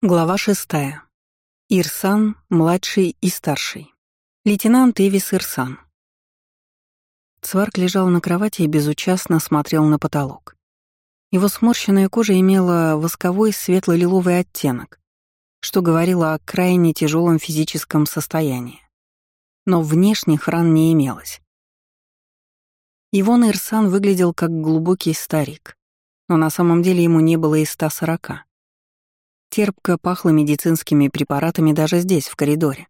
Глава шестая. Ирсан, младший и старший. Лейтенант Эвис Ирсан. Цварк лежал на кровати и безучастно смотрел на потолок. Его сморщенная кожа имела восковой светло-лиловый оттенок, что говорило о крайне тяжелом физическом состоянии. Но внешних ран не имелось. Ивон Ирсан выглядел как глубокий старик, но на самом деле ему не было и 140. Терпко пахло медицинскими препаратами даже здесь, в коридоре,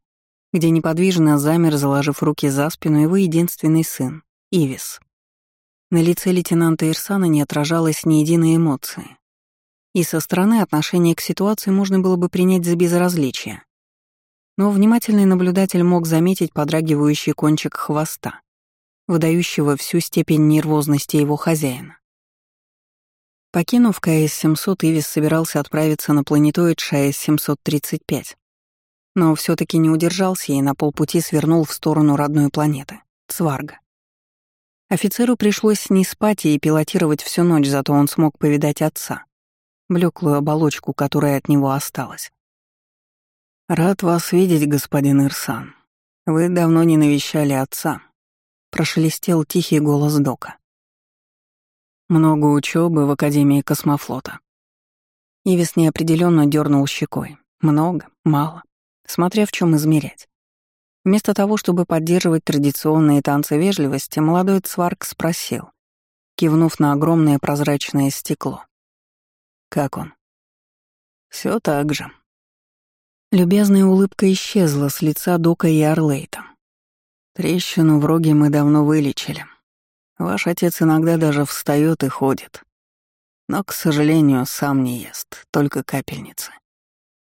где неподвижно замер, заложив руки за спину, его единственный сын, Ивис. На лице лейтенанта Ирсана не отражалось ни единой эмоции. И со стороны отношение к ситуации можно было бы принять за безразличие. Но внимательный наблюдатель мог заметить подрагивающий кончик хвоста, выдающего всю степень нервозности его хозяина. Покинув КС-700, Ивис собирался отправиться на планетоид ШАЭС-735. Но все таки не удержался и на полпути свернул в сторону родной планеты — Цварга. Офицеру пришлось не спать и пилотировать всю ночь, зато он смог повидать отца, блеклую оболочку, которая от него осталась. «Рад вас видеть, господин Ирсан. Вы давно не навещали отца», — прошелестел тихий голос Дока. Много учебы в Академии космофлота. Ивис неопределенно дернул щекой. Много, мало. Смотря в чем измерять. Вместо того, чтобы поддерживать традиционные танцы вежливости, молодой Цварк спросил, кивнув на огромное прозрачное стекло. «Как он?» Все так же». Любезная улыбка исчезла с лица Дока и Орлейта. Трещину в роге мы давно вылечили. Ваш отец иногда даже встает и ходит. Но, к сожалению, сам не ест, только капельницы.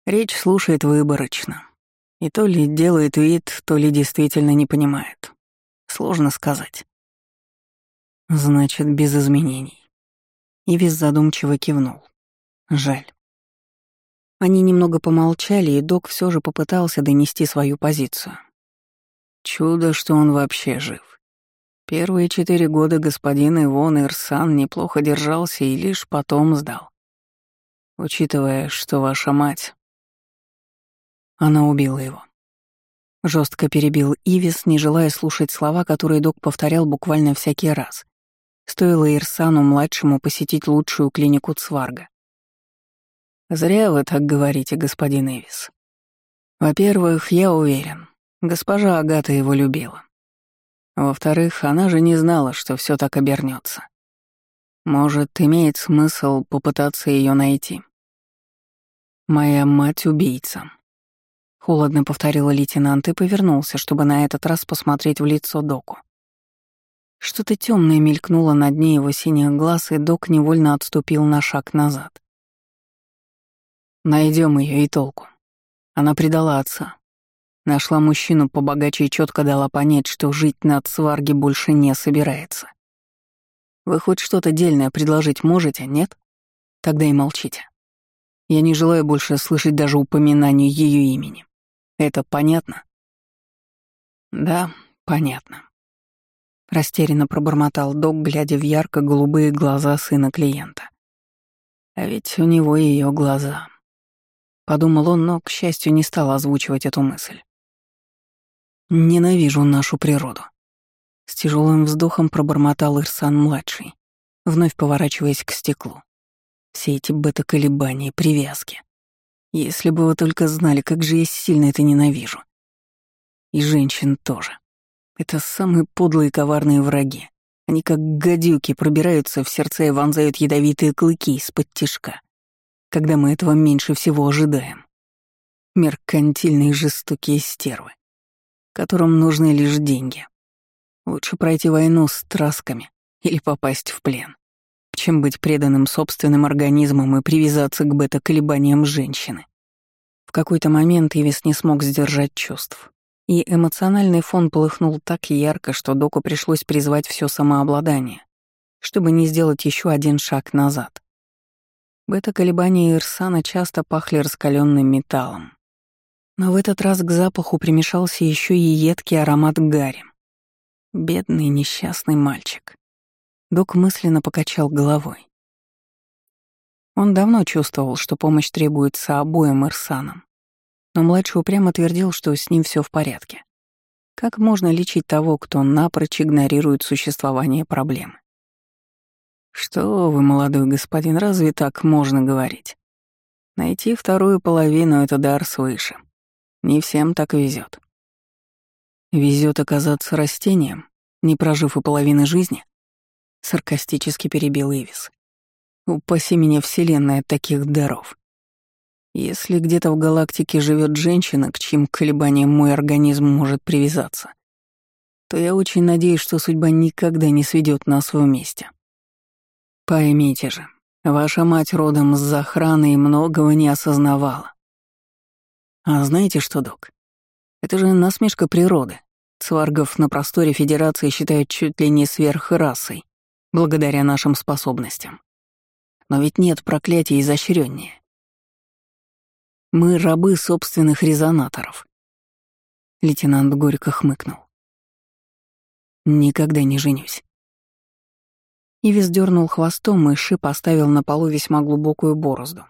Речь слушает выборочно. И то ли делает вид, то ли действительно не понимает. Сложно сказать. Значит, без изменений. Ивис задумчиво кивнул. Жаль. Они немного помолчали, и док все же попытался донести свою позицию. Чудо, что он вообще жив. Первые четыре года господин Ивон Ирсан неплохо держался и лишь потом сдал. Учитывая, что ваша мать... Она убила его. Жестко перебил Ивис, не желая слушать слова, которые док повторял буквально всякий раз. Стоило Ирсану-младшему посетить лучшую клинику Цварга. «Зря вы так говорите, господин Ивис. Во-первых, я уверен, госпожа Агата его любила. Во-вторых, она же не знала, что все так обернется. Может, имеет смысл попытаться ее найти. «Моя мать — убийца», — холодно повторила лейтенант и повернулся, чтобы на этот раз посмотреть в лицо Доку. Что-то темное мелькнуло на дне его синих глаз, и Док невольно отступил на шаг назад. Найдем ее и толку. Она предала отца, Нашла мужчину побогаче и четко дала понять, что жить на сварге больше не собирается. Вы хоть что-то дельное предложить можете, нет? Тогда и молчите. Я не желаю больше слышать даже упоминания ее имени. Это понятно? Да, понятно. Растерянно пробормотал док, глядя в ярко-голубые глаза сына клиента. А ведь у него ее глаза. Подумал он, но, к счастью, не стал озвучивать эту мысль. Ненавижу нашу природу. С тяжелым вздохом пробормотал Ирсан-младший, вновь поворачиваясь к стеклу. Все эти бета-колебания, привязки. Если бы вы только знали, как же я сильно это ненавижу. И женщин тоже. Это самые подлые и коварные враги. Они как гадюки пробираются в сердце и вонзают ядовитые клыки из-под тишка, когда мы этого меньше всего ожидаем. Меркантильные жестокие стервы которым нужны лишь деньги. Лучше пройти войну с трасками или попасть в плен, чем быть преданным собственным организмом и привязаться к бета-колебаниям женщины. В какой-то момент Ивис не смог сдержать чувств, и эмоциональный фон полыхнул так ярко, что доку пришлось призвать все самообладание, чтобы не сделать еще один шаг назад. Бета-колебания Ирсана часто пахли раскаленным металлом, но в этот раз к запаху примешался еще и едкий аромат гари. Бедный несчастный мальчик. Док мысленно покачал головой. Он давно чувствовал, что помощь требуется обоим Ирсанам. Но младший упрямо твердил, что с ним все в порядке. Как можно лечить того, кто напрочь игнорирует существование проблемы? Что вы, молодой господин, разве так можно говорить? Найти вторую половину — это дар свыше. Не всем так везет. Везет оказаться растением, не прожив и половины жизни? Саркастически перебил Ивис. Упаси меня вселенная от таких даров. Если где-то в галактике живет женщина, к чьим колебаниям мой организм может привязаться, то я очень надеюсь, что судьба никогда не сведет нас вместе. Поймите же, ваша мать родом с захраны и многого не осознавала. А знаете что, док? Это же насмешка природы. Цваргов на просторе Федерации считают чуть ли не сверхрасой, благодаря нашим способностям. Но ведь нет проклятия изощреннее. Мы рабы собственных резонаторов. Лейтенант горько хмыкнул. Никогда не женюсь. Ивис дернул хвостом, и Шип оставил на полу весьма глубокую борозду.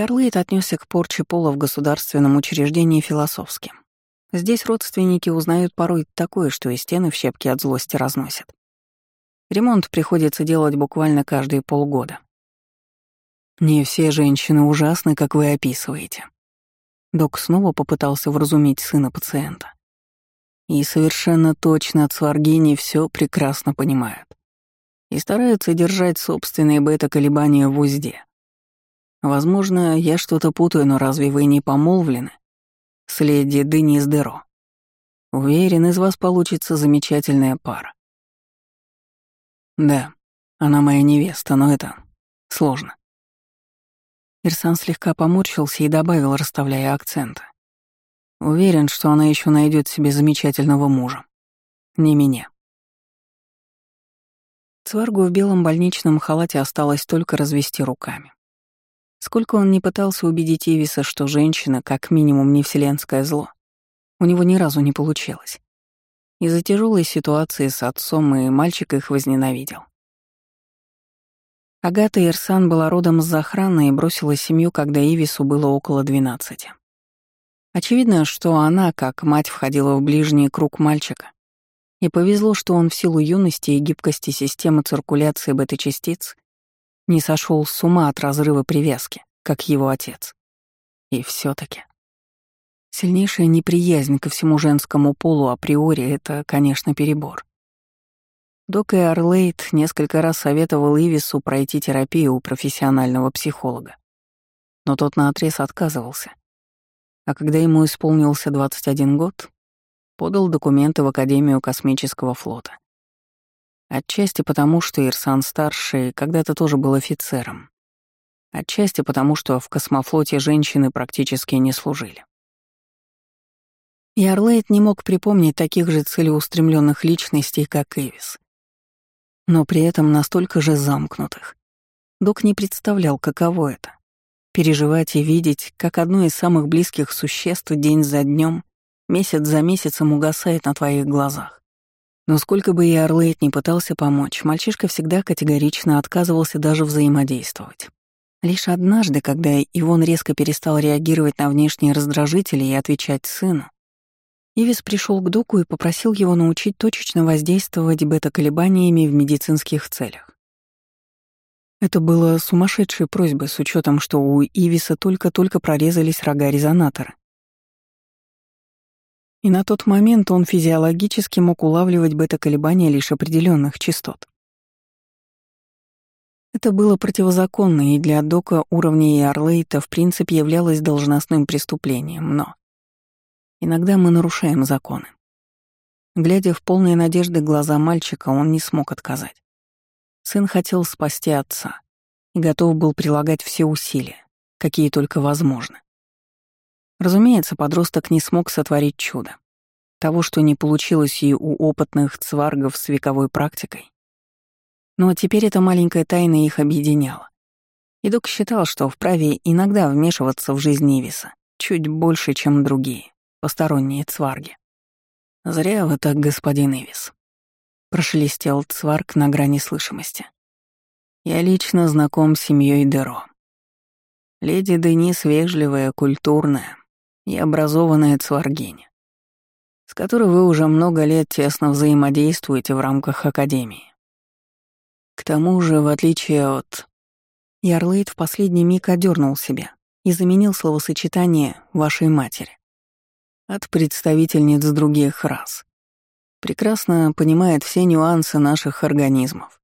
Орлейд отнесся к порче пола в государственном учреждении философски. Здесь родственники узнают порой такое, что и стены в щепки от злости разносят. Ремонт приходится делать буквально каждые полгода. Не все женщины ужасны, как вы описываете. Док снова попытался вразумить сына пациента. И совершенно точно от все прекрасно понимают. И стараются держать собственные бета-колебания в узде. Возможно, я что-то путаю, но разве вы не помолвлены? С леди Денис Деро. Уверен, из вас получится замечательная пара. Да, она моя невеста, но это сложно. Ирсан слегка поморщился и добавил, расставляя акценты. Уверен, что она еще найдет себе замечательного мужа. Не меня. Цваргу в белом больничном халате осталось только развести руками. Сколько он не пытался убедить Ивиса, что женщина, как минимум, не вселенское зло, у него ни разу не получилось. Из-за тяжелой ситуации с отцом и мальчик их возненавидел. Агата Ирсан была родом с охраны и бросила семью, когда Ивису было около 12. Очевидно, что она, как мать, входила в ближний круг мальчика. И повезло, что он в силу юности и гибкости системы циркуляции бета-частиц не сошел с ума от разрыва привязки, как его отец. И все таки Сильнейшая неприязнь ко всему женскому полу априори — это, конечно, перебор. Док и Орлейд несколько раз советовал Ивису пройти терапию у профессионального психолога. Но тот наотрез отказывался. А когда ему исполнился 21 год, подал документы в Академию космического флота. Отчасти потому, что Ирсан-старший когда-то тоже был офицером. Отчасти потому, что в космофлоте женщины практически не служили. И Орлейд не мог припомнить таких же целеустремленных личностей, как Эвис но при этом настолько же замкнутых. Док не представлял, каково это — переживать и видеть, как одно из самых близких существ день за днем, месяц за месяцем угасает на твоих глазах. Но сколько бы и Орлейт не пытался помочь, мальчишка всегда категорично отказывался даже взаимодействовать. Лишь однажды, когда Ивон резко перестал реагировать на внешние раздражители и отвечать сыну, Ивис пришел к Дуку и попросил его научить точечно воздействовать бета-колебаниями в медицинских целях. Это было сумасшедшей просьбой с учетом, что у Ивиса только-только прорезались рога резонатора. И на тот момент он физиологически мог улавливать бета-колебания лишь определенных частот. Это было противозаконно, и для Дока уровня и Орлейта в принципе являлось должностным преступлением, но... Иногда мы нарушаем законы. Глядя в полные надежды глаза мальчика, он не смог отказать. Сын хотел спасти отца и готов был прилагать все усилия, какие только возможны. Разумеется, подросток не смог сотворить чудо. Того, что не получилось и у опытных цваргов с вековой практикой. Но теперь эта маленькая тайна их объединяла. И док считал, что вправе иногда вмешиваться в жизнь Нивиса, чуть больше, чем другие посторонние цварги. «Зря вы так, господин Ивис», — прошелестел цварг на грани слышимости. Я лично знаком с семьей Деро. Леди Денис вежливая, культурная и образованная цваргиня, с которой вы уже много лет тесно взаимодействуете в рамках Академии. К тому же, в отличие от... Ярлейд в последний миг одернул себя и заменил словосочетание «вашей матери» от представительниц других рас. Прекрасно понимает все нюансы наших организмов.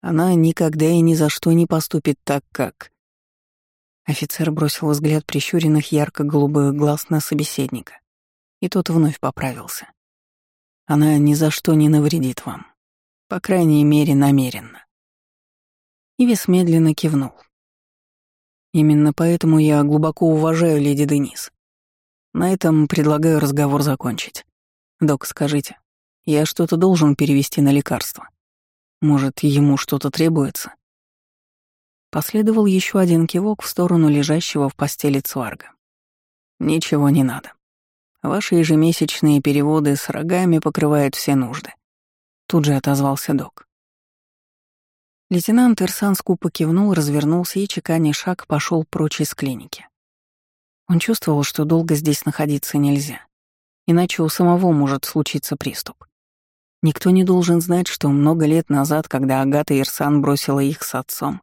Она никогда и ни за что не поступит так, как... Офицер бросил взгляд прищуренных ярко-голубых глаз на собеседника, и тот вновь поправился. Она ни за что не навредит вам. По крайней мере, намеренно. Ивис медленно кивнул. Именно поэтому я глубоко уважаю леди Денис. На этом предлагаю разговор закончить. Док, скажите, я что-то должен перевести на лекарство? Может, ему что-то требуется? Последовал еще один кивок в сторону лежащего в постели Цварга. Ничего не надо. Ваши ежемесячные переводы с рогами покрывают все нужды. Тут же отозвался док. Лейтенант Ирсан скупо кивнул, развернулся и, чеканя шаг, пошел прочь из клиники. Он чувствовал, что долго здесь находиться нельзя, иначе у самого может случиться приступ. Никто не должен знать, что много лет назад, когда Агата Ирсан бросила их с отцом,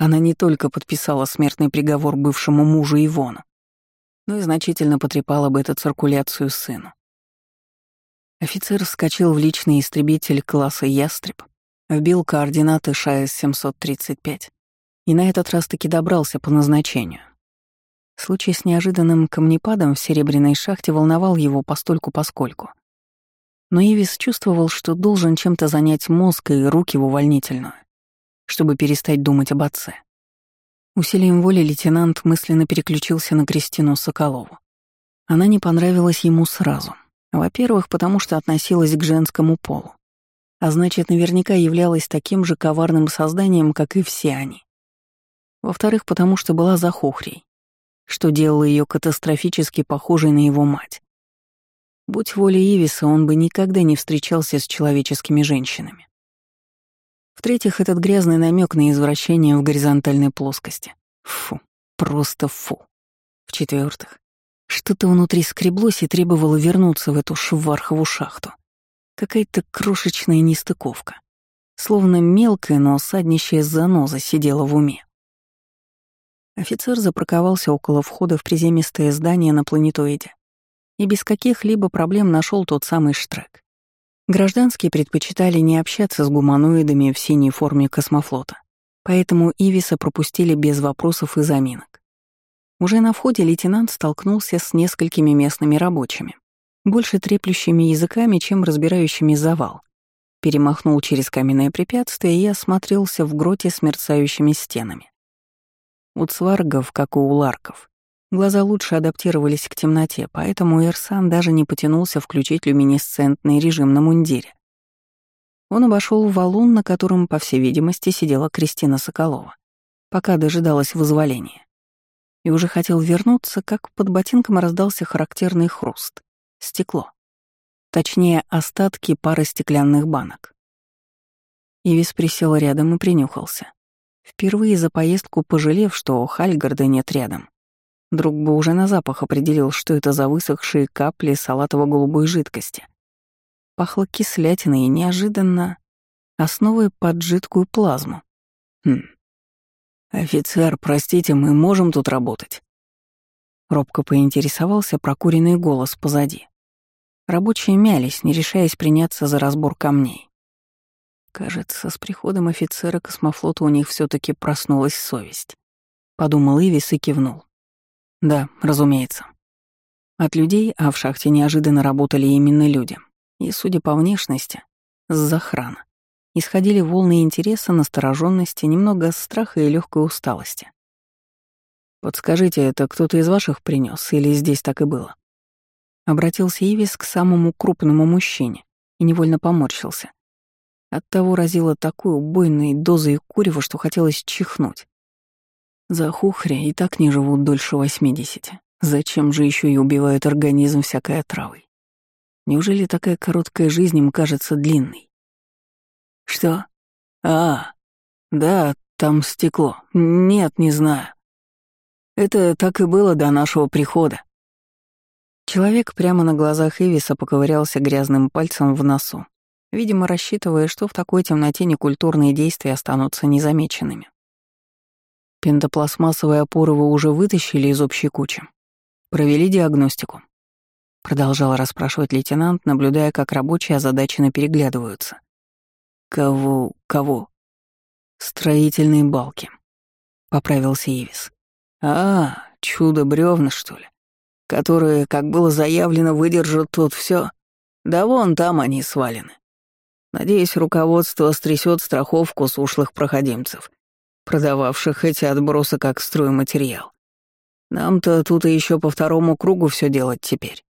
она не только подписала смертный приговор бывшему мужу Ивону, но и значительно потрепала бы эту циркуляцию сыну. Офицер вскочил в личный истребитель класса «Ястреб», вбил координаты ШАЭС-735 и на этот раз таки добрался по назначению. Случай с неожиданным камнепадом в серебряной шахте волновал его постольку-поскольку. Но Ивис чувствовал, что должен чем-то занять мозг и руки в увольнительную, чтобы перестать думать об отце. Усилием воли лейтенант мысленно переключился на Кристину Соколову. Она не понравилась ему сразу. Во-первых, потому что относилась к женскому полу а значит, наверняка являлась таким же коварным созданием, как и все они. Во-вторых, потому что была захухрей, что делало ее катастрофически похожей на его мать. Будь воля Ивиса, он бы никогда не встречался с человеческими женщинами. В-третьих, этот грязный намек на извращение в горизонтальной плоскости. Фу, просто фу. В-четвертых, что-то внутри скреблось и требовало вернуться в эту швархову шахту. Какая-то крошечная нестыковка. Словно мелкая, но саднищая заноза сидела в уме. Офицер запарковался около входа в приземистое здание на планетоиде и без каких-либо проблем нашел тот самый штрек. Гражданские предпочитали не общаться с гуманоидами в синей форме космофлота, поэтому Ивиса пропустили без вопросов и заминок. Уже на входе лейтенант столкнулся с несколькими местными рабочими, больше треплющими языками, чем разбирающими завал. Перемахнул через каменное препятствие и осмотрелся в гроте с мерцающими стенами. У цваргов, как и у ларков, глаза лучше адаптировались к темноте, поэтому Эрсан даже не потянулся включить люминесцентный режим на мундире. Он обошел валун, на котором, по всей видимости, сидела Кристина Соколова, пока дожидалась вызволения. И уже хотел вернуться, как под ботинком раздался характерный хруст. Стекло. Точнее, остатки пары стеклянных банок. Ивис присел рядом и принюхался. Впервые за поездку пожалев, что Хальгарда нет рядом. Друг бы уже на запах определил, что это за высохшие капли салатово-голубой жидкости. Пахло кислятиной и неожиданно основой под жидкую плазму. Хм. «Офицер, простите, мы можем тут работать?» Робко поинтересовался прокуренный голос позади. Рабочие мялись, не решаясь приняться за разбор камней. Кажется, с приходом офицера космофлота у них все таки проснулась совесть. Подумал Ивис и кивнул. Да, разумеется. От людей, а в шахте неожиданно работали именно люди. И, судя по внешности, с захрана. Исходили волны интереса, настороженности, немного страха и легкой усталости. «Подскажите, это кто-то из ваших принес или здесь так и было?» Обратился Ивис к самому крупному мужчине и невольно поморщился. Оттого разило такой убойной дозой курева, что хотелось чихнуть. За хухря и так не живут дольше восьмидесяти. Зачем же еще и убивают организм всякой отравой? Неужели такая короткая жизнь им кажется длинной? Что? А, Да, там стекло. Нет, не знаю. Это так и было до нашего прихода. Человек прямо на глазах Эвиса поковырялся грязным пальцем в носу, видимо, рассчитывая, что в такой темноте некультурные действия останутся незамеченными. Пентопластмассовые опоры вы уже вытащили из общей кучи. Провели диагностику. Продолжал расспрашивать лейтенант, наблюдая, как рабочие озадаченно переглядываются. «Кого? Кого?» «Строительные балки», — поправился Ивис. «А, чудо бревна что ли? Которые, как было заявлено, выдержат тут все. Да вон там они свалены. Надеюсь, руководство стрясет страховку с ушлых проходимцев, продававших эти отбросы как стройматериал. Нам-то тут и еще по второму кругу все делать теперь.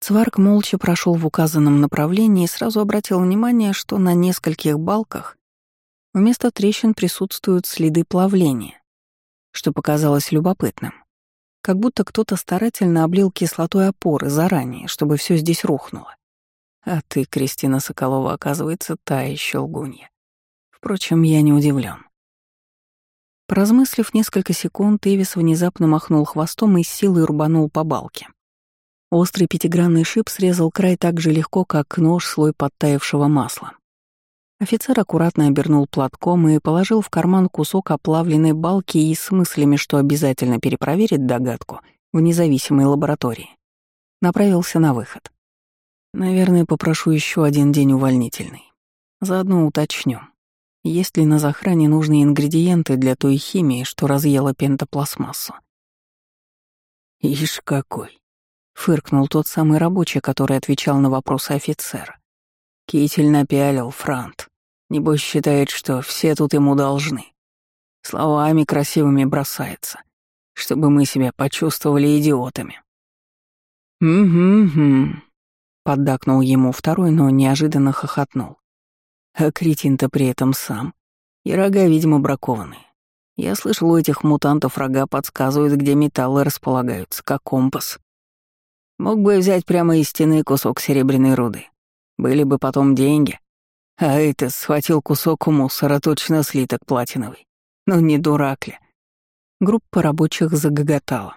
Цварк молча прошел в указанном направлении и сразу обратил внимание, что на нескольких балках вместо трещин присутствуют следы плавления, что показалось любопытным. Как будто кто-то старательно облил кислотой опоры заранее, чтобы все здесь рухнуло. А ты, Кристина Соколова, оказывается, та еще лгунья. Впрочем, я не удивлен. Поразмыслив несколько секунд, Эвис внезапно махнул хвостом и с силой рубанул по балке. Острый пятигранный шип срезал край так же легко, как нож слой подтаявшего масла. Офицер аккуратно обернул платком и положил в карман кусок оплавленной балки и с мыслями, что обязательно перепроверит догадку в независимой лаборатории. Направился на выход. Наверное, попрошу еще один день увольнительный. Заодно уточню, есть ли на захране нужные ингредиенты для той химии, что разъела пентопластмассу. «Ишь какой!» — фыркнул тот самый рабочий, который отвечал на вопросы офицера. «Китель напялил, Франт. Небось считает, что все тут ему должны. Словами красивыми бросается, чтобы мы себя почувствовали идиотами». «Угу-угу», — поддакнул ему второй, но неожиданно хохотнул. А кретин-то при этом сам. И рога, видимо, бракованные. Я слышал, у этих мутантов рога подсказывают, где металлы располагаются, как компас. Мог бы взять прямо из стены кусок серебряной руды. Были бы потом деньги. А это схватил кусок у мусора, точно слиток платиновый. Ну не дурак ли? Группа рабочих загоготала.